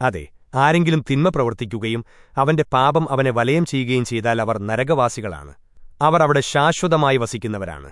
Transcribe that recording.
അതെ ആരെങ്കിലും തിന്മ പ്രവർത്തിക്കുകയും അവന്റെ പാപം അവനെ വലയം ചെയ്യുകയും ചെയ്താൽ അവർ നരകവാസികളാണ്. അവർ അവിടെ ശാശ്വതമായി വസിക്കുന്നവരാണ്.